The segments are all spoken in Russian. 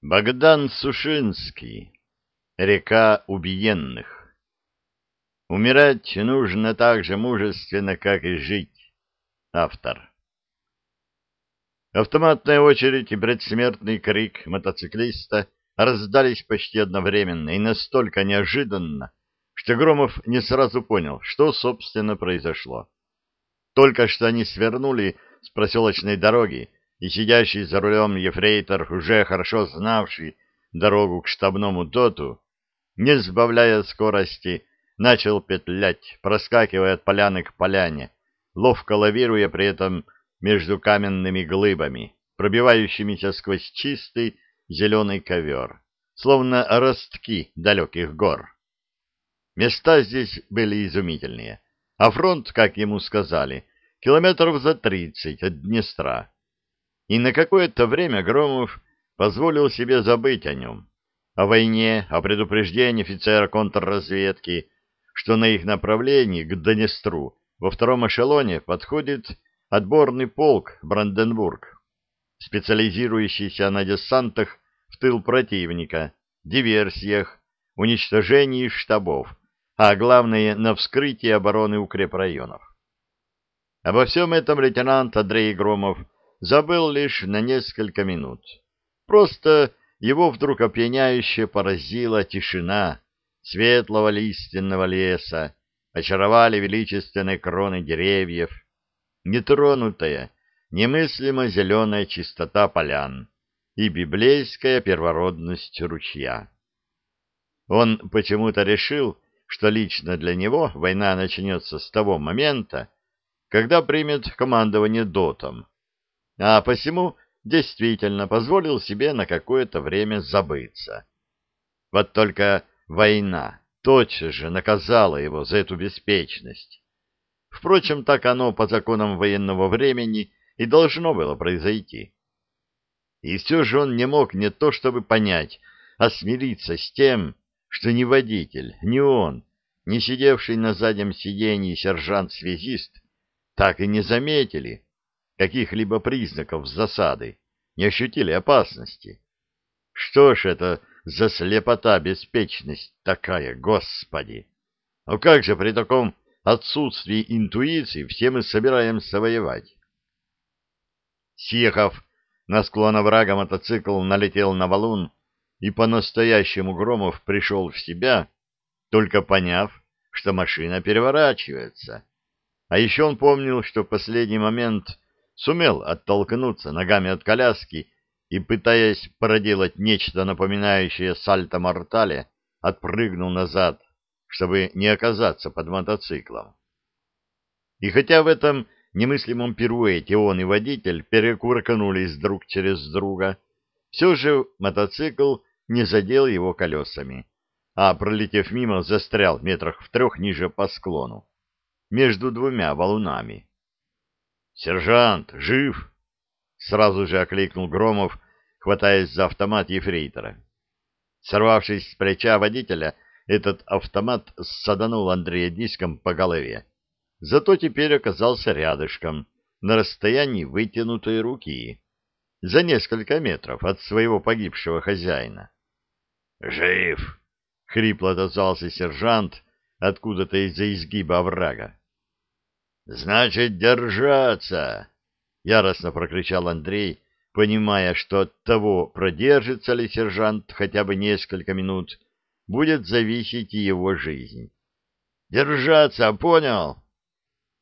Богдан Сушинский. Река убиенных. Умирать нужно так же мужественно, как и жить. Автор. Автоматная очередь и предсмертный крик мотоциклиста раздались почти одновременно и настолько неожиданно, что Громов не сразу понял, что, собственно, произошло. Только что они свернули с проселочной дороги, и сидящий за рулем ефрейтор, уже хорошо знавший дорогу к штабному доту, не сбавляя скорости, начал петлять, проскакивая от поляны к поляне, ловко лавируя при этом между каменными глыбами, пробивающимися сквозь чистый зеленый ковер, словно ростки далеких гор. Места здесь были изумительные, а фронт, как ему сказали, километров за тридцать от Днестра и на какое-то время Громов позволил себе забыть о нем, о войне, о предупреждении офицера контрразведки, что на их направлении к Донестру во втором эшелоне подходит отборный полк Бранденбург, специализирующийся на десантах в тыл противника, диверсиях, уничтожении штабов, а главное на вскрытии обороны укрепрайонов. Обо всем этом лейтенант Андрей Громов забыл лишь на несколько минут. Просто его вдруг опьяняюще поразила тишина светлого лиственного леса, очаровали величественные кроны деревьев, нетронутая, немыслимо зеленая чистота полян и библейская первородность ручья. Он почему-то решил, что лично для него война начнется с того момента, когда примет командование дотом, а посему действительно позволил себе на какое-то время забыться. Вот только война тотчас же наказала его за эту беспечность. Впрочем, так оно по законам военного времени и должно было произойти. И все же он не мог не то чтобы понять, а смириться с тем, что ни водитель, ни он, ни сидевший на заднем сиденье сержант-связист так и не заметили, каких-либо признаков засады, не ощутили опасности. Что ж это за слепота, беспечность такая, господи! Ну как же при таком отсутствии интуиции все мы собираемся воевать? Съехав на склон оврага, мотоцикл налетел на валун, и по-настоящему Громов пришел в себя, только поняв, что машина переворачивается. А еще он помнил, что в последний момент сумел оттолкнуться ногами от коляски и, пытаясь проделать нечто напоминающее сальто-мортале, отпрыгнул назад, чтобы не оказаться под мотоциклом. И хотя в этом немыслимом пируэте он и водитель перекуркнулись друг через друга, все же мотоцикл не задел его колесами, а, пролетев мимо, застрял метрах в трех ниже по склону, между двумя валунами. «Сержант, жив!» — сразу же окликнул Громов, хватаясь за автомат ефрейтора. Сорвавшись с плеча водителя, этот автомат саданул Андрея диском по голове. Зато теперь оказался рядышком, на расстоянии вытянутой руки, за несколько метров от своего погибшего хозяина. «Жив!» — хрипло отозвался сержант откуда-то из-за изгиба оврага. Значит, держаться! Яростно прокричал Андрей, понимая, что от того, продержится ли сержант хотя бы несколько минут, будет зависеть и его жизнь. Держаться, понял?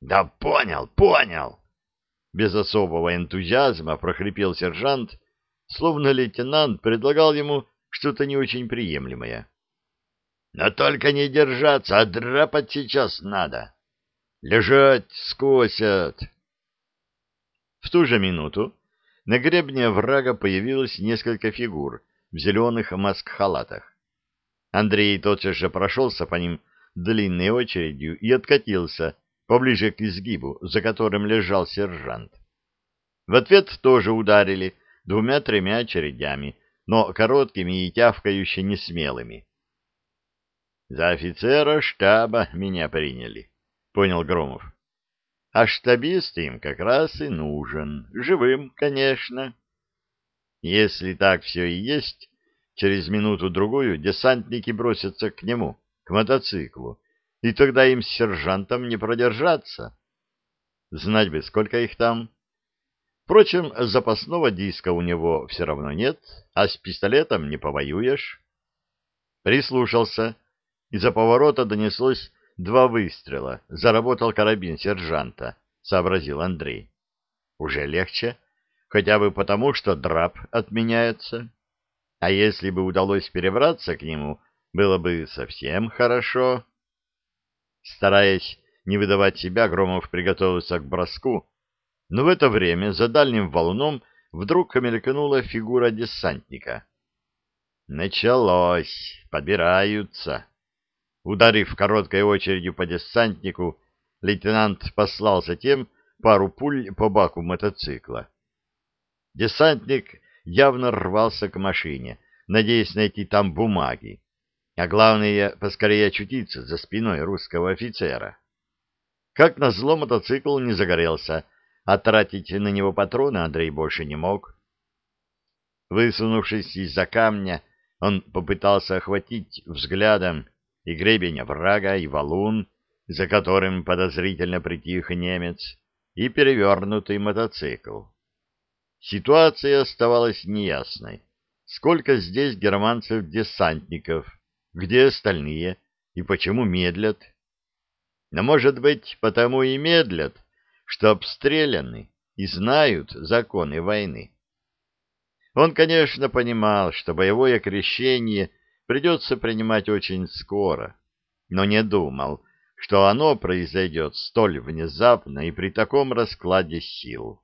Да понял, понял! Без особого энтузиазма прохрипел сержант, словно лейтенант предлагал ему что-то не очень приемлемое. Но только не держаться, а драпать сейчас надо. Лежать скосят. В ту же минуту на гребне врага появилось несколько фигур в зеленых маск-халатах. Андрей тотчас же прошелся по ним длинной очередью и откатился поближе к изгибу, за которым лежал сержант. В ответ тоже ударили двумя-тремя очередями, но короткими и тявкающе несмелыми. За офицера штаба меня приняли понял Громов. А штабист им как раз и нужен. Живым, конечно. Если так все и есть, через минуту-другую десантники бросятся к нему, к мотоциклу, и тогда им с сержантом не продержаться. Знать бы, сколько их там. Впрочем, запасного диска у него все равно нет, а с пистолетом не повоюешь. Прислушался. Из-за поворота донеслось два выстрела. Заработал карабин сержанта, сообразил Андрей. Уже легче, хотя бы потому, что драп отменяется. А если бы удалось перебраться к нему, было бы совсем хорошо. Стараясь не выдавать себя, Громов приготовился к броску, но в это время за дальним валуном вдруг мелькнула фигура десантника. Началось, подбираются. Ударив короткой очередью по десантнику, лейтенант послал затем пару пуль по баку мотоцикла. Десантник явно рвался к машине, надеясь найти там бумаги, а главное, поскорее очутиться за спиной русского офицера. Как назло, мотоцикл не загорелся, а тратить на него патроны Андрей больше не мог. Высунувшись из-за камня, он попытался охватить взглядом и гребень врага, и валун, за которым подозрительно притих немец, и перевернутый мотоцикл. Ситуация оставалась неясной. Сколько здесь германцев-десантников, где остальные и почему медлят? Но, может быть, потому и медлят, что обстреляны и знают законы войны. Он, конечно, понимал, что боевое крещение придется принимать очень скоро, но не думал, что оно произойдет столь внезапно и при таком раскладе сил.